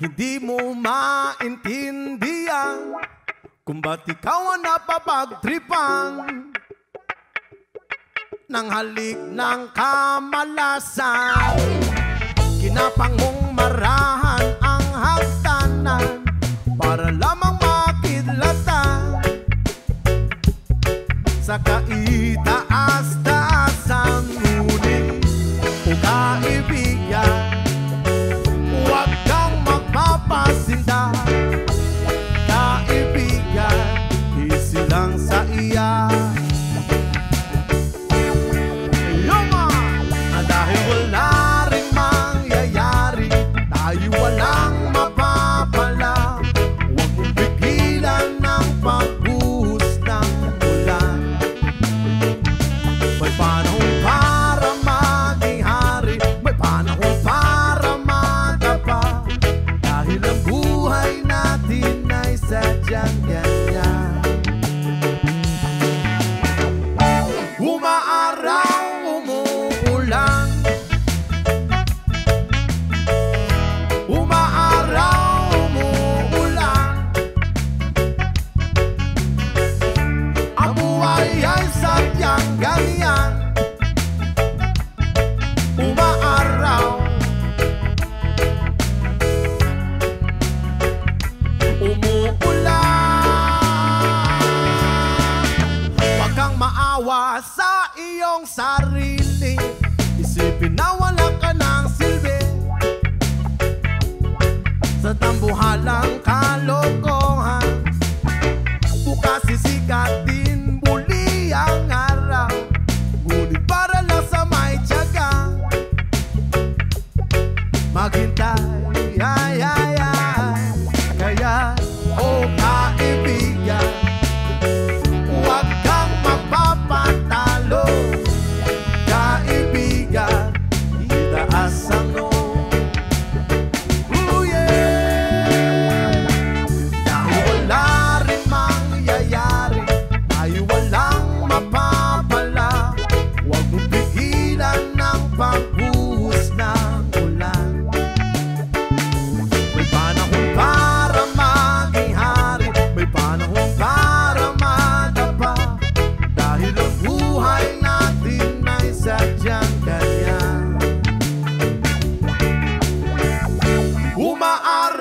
Hindi mo maintindihan kung ba't ikaw ang napapagtripan ng halik ng kamalasan. Kinapangong marahan. mong sarili. Isipin na wala ka ng silbi. Sa tambuhalang ka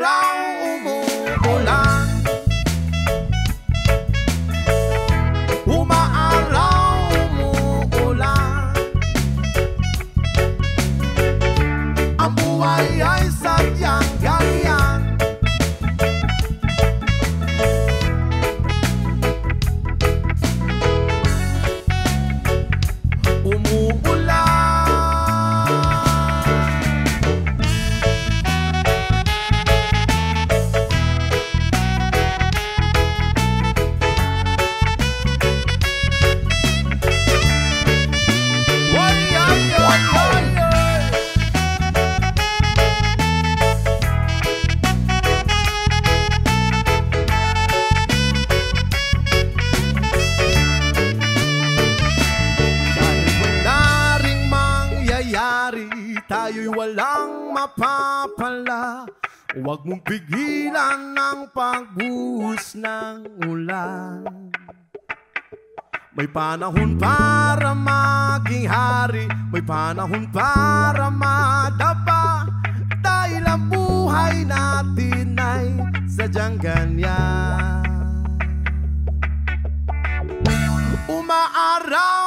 around. walang mapapala. Huwag mong pigilan ang pagbuhos ng ulan. May panahon para maging hari May panahon para madapa. Dahil ang buhay natin ay sadyang ganyan. Umaarap